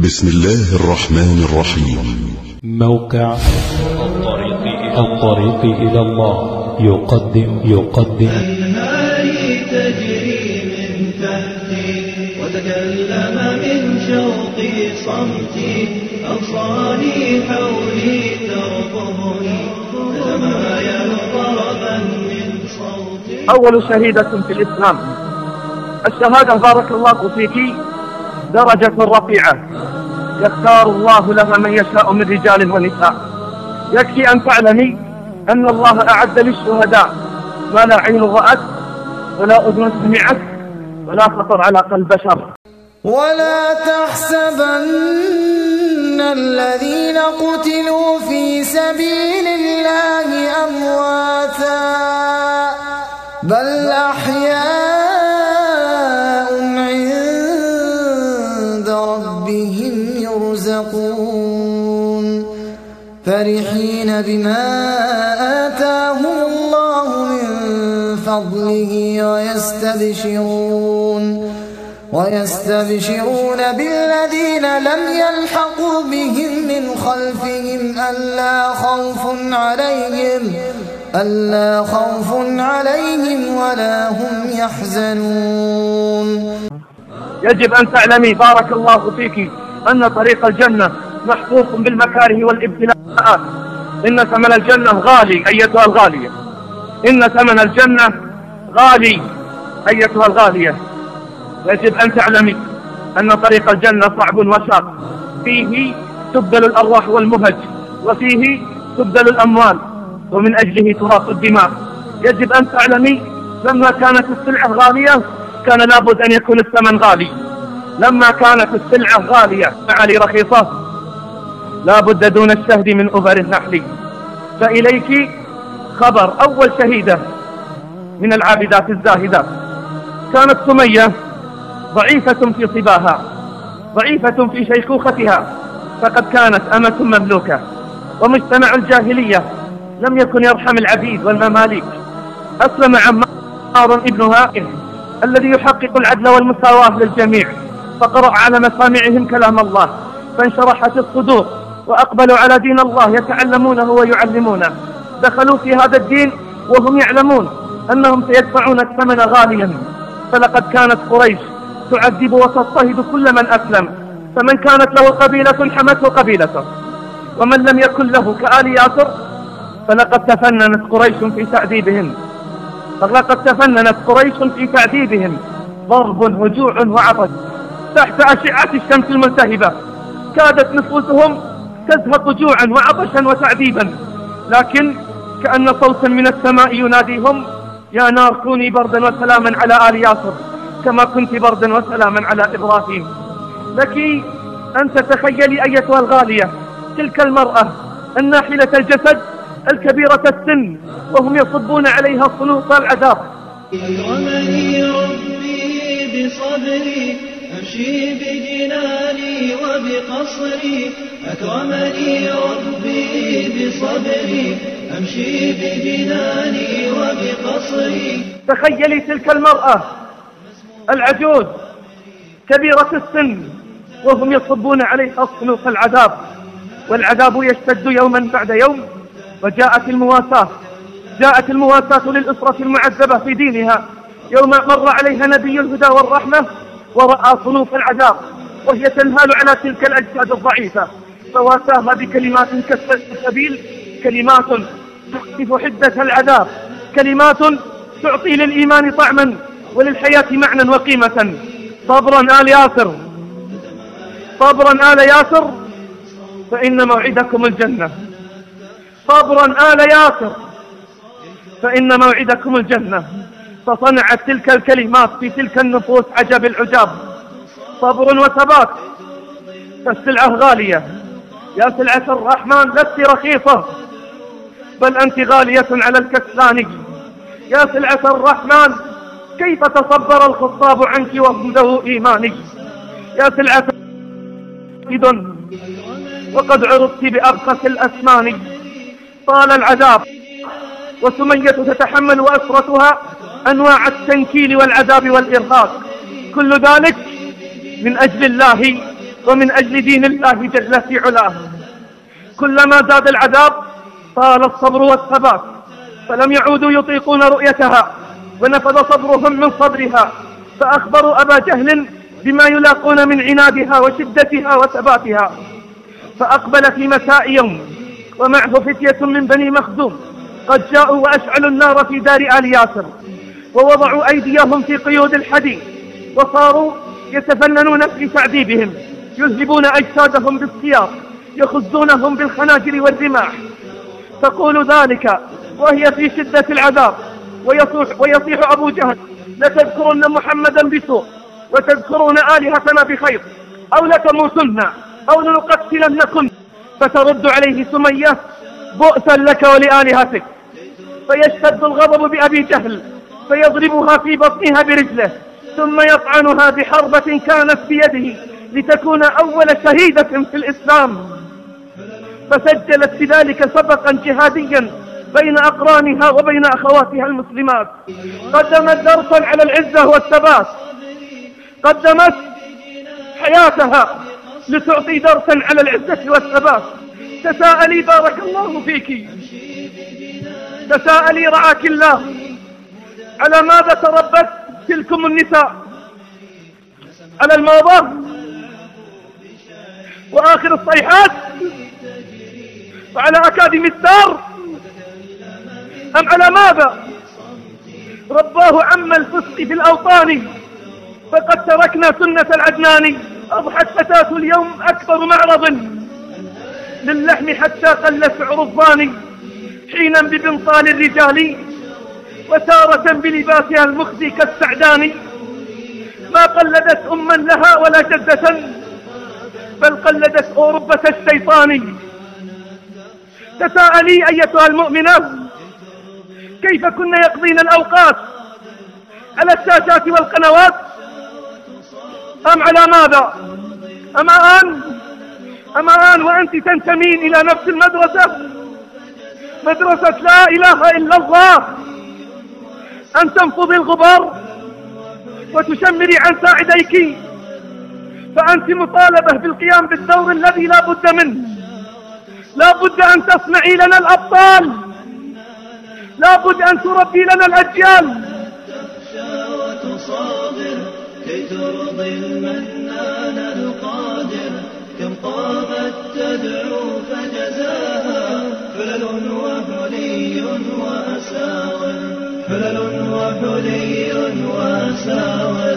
بسم الله الرحمن الرحيم. موقع الطريق إلى الطريق إلى الله. يقدم يقدم. أنهاري تجري من تحتي وتكلم من شوقي صمتي أغصاني حولي ترقبني تتمايل طربا من صوتي أول شهيدة في الإسلام. الشهادة بارك الله فيك درجة رفيعة. يختار الله لها من يشاء من رجال ونساء. يكفي أن تعلمي أن الله أعد للشهداء ما لا عين رأت ولا أذن سمعت ولا خطر على قلب بشر. ولا تحسبن الذين قتلوا في سبيل الله أمواتا بل أحياء يرزقون فرحين بما آتاهم الله من فضله ويستبشرون ويستبشرون بالذين لم يلحقوا بهم من خلفهم ألا خوف عليهم ألا خوف عليهم ولا هم يحزنون يجب أن تعلمي بارك الله فيك. أن طريق الجنة محفوف بالمكاره والابتلاءات إن ثمن الجنة غالي أيتها الغالية. إن ثمن الجنة غالي أيتها الغالية. يجب أن تعلمي أن طريق الجنة صعب وشاق فيه تبدل الأرواح والمهج وفيه تبدل الأموال ومن أجله تراق الدماء. يجب أن تعلمي لما كانت السلعة غالية كان لابد أن يكون الثمن غالي. لما كانت السلعة غالية معالي رخيصة. لابد دون الشهد من أبر النحل. فإليك خبر أول شهيدة من العابدات الزاهدات. كانت سمية ضعيفة في صباها ضعيفة في شيخوختها فقد كانت أمة مملوكة. ومجتمع الجاهلية لم يكن يرحم العبيد والمماليك. أسلم عمار ابنها الذي يحقق العدل والمساواة للجميع. فقرأ على مسامعهم كلام الله فانشرحت الصدور وأقبلوا على دين الله يتعلمونه ويعلمونه. دخلوا في هذا الدين وهم يعلمون أنهم سيدفعون الثمن غاليا. فلقد كانت قريش تعذب وتضطهد كل من أسلم فمن كانت له قبيلة حمته قبيلته ومن لم يكن له كآل ياسر فلقد تفننت قريش في تعذيبهم. فلقد تفننت قريش في تعذيبهم. ضرب وجوع وعطش. تحت أشعة الشمس الملتهبة. كادت نفوسهم تزهق جوعا وعطشا وتعذيبا. لكن كأن صوتا من السماء يناديهم يا نار كوني بردا وسلاما على آل ياسر كما كنت بردا وسلاما على إبراهيم. لك أن تتخيلي أيتها الغالية تلك المرأة الناحلة الجسد الكبيرة السن وهم يصبون عليها صنوط العذاب أكرمني ربي بصبري أمشي بجناني وبقصري أكرمني ربي بصبري. أمشي بجناني وبقصري. تخيلي تلك المرأة العجوز كبيرة السن وهم يصبون عليها صنوف العذاب. والعذاب يشتد يوما بعد يوم وجاءت المواساة. جاءت المواساة للأسرة المعذبة في دينها. يوم مر عليها نبي الهدى والرحمة ورأى صنوف العذاب وهي تنهال على تلك الأجساد الضعيفة. فواساها بكلمات كالسبيل كلمات تخفف حدة العذاب كلمات تعطي للإيمان طعما وللحياة معنى وقيمة. صبرا آل ياسر صبرا آل ياسر فإن موعدكم الجنة. صبرا آل ياسر فإن موعدكم الجنة. فصنعت تلك الكلمات في تلك النفوس عجب العجاب. صبر وثبات. فالسلعة غالية. يا سلعة الرحمن لست رخيصة بل أنت غالية على الكسلان. يا سلعة الرحمن كيف تصبر الخطاب عنك وعنده إيمانك؟ يا سلعة وقد عرضت بأبخس الأسمان طال العذاب وسمية تتحمل أسرتها أنواع التنكيل والعذاب والإرهاق. كل ذلك من أجل الله ومن أجل دين الله جل في علاه. كلما زاد العذاب طال الصبر والثبات فلم يعودوا يطيقون رؤيتها ونفذ صبرهم من صبرها. فأخبروا أبا جهل بما يلاقون من عنادها وشدتها وثباتها. فأقبل في مساء يوم ومعه فتية من بني مخزوم قد جاءوا وأشعلوا النار في دار آل ياسر. ووضعوا أيديهم في قيود الحديد وصاروا يتفننون في تعذيبهم يذهبون أجسادهم بالسياط يخزونهم بالخناجر والرماح. تقول ذلك وهي في شدة العذاب ويصيح, ويصيح أبو جهل لتذكرن محمدا بسوء وتذكرون آلهتنا بخير أو لتموتن أو لنقتلنكم فترد عليه سمية بؤسا لك ولآلهتك. فيشتد الغضب بأبي جهل فيضربها في بطنها برجله ثم يطعنها بحربة كانت بيده لتكون أول شهيدة في الإسلام. فسجلت بذلك سبقا جهاديا بين أقرانها وبين أخواتها المسلمات. قدمت درسا على العزة والثبات. قدمت حياتها لتعطي درسا على العزة والثبات. تساءلي بارك الله فيك. تساءلي رعاك الله. على ماذا تربت تلكم النساء؟ على الموضة وآخر الصيحات؟ وعلى أكاديمي الدار أم على ماذا؟ رباه عم الفسق في الأوطان فقد تركنا سنة العدنان أضحت فتاة اليوم أكبر معرض للحم حتى قل سعر الظان حينا ببنطال الرجال وتارة بلباسها المخزي كالسعدان. ما قلدت أما لها ولا جدة بل قلدت أوروبة الشيطان. تساءلي أيتها المؤمنات كيف كن يقضين الأوقات على الشاشات والقنوات؟ أم على ماذا؟ أما الآن أما الآن وأنت تنتمين إلى نفس المدرسة؟ مدرسة لا إله إلا الله. أن تنفضي الغبار وتشمري عن ساعديك فأنت مطالبة بالقيام بالدور الذي لا بد منه. لا بد أن تصنعي لنا الأبطال. لا بد أن تربي لنا الأجيال. وتصابر كي ترضي المنان القادر كم قامت تدعو فجزاها حلل وحلي وأساور حلل حلي وساوي.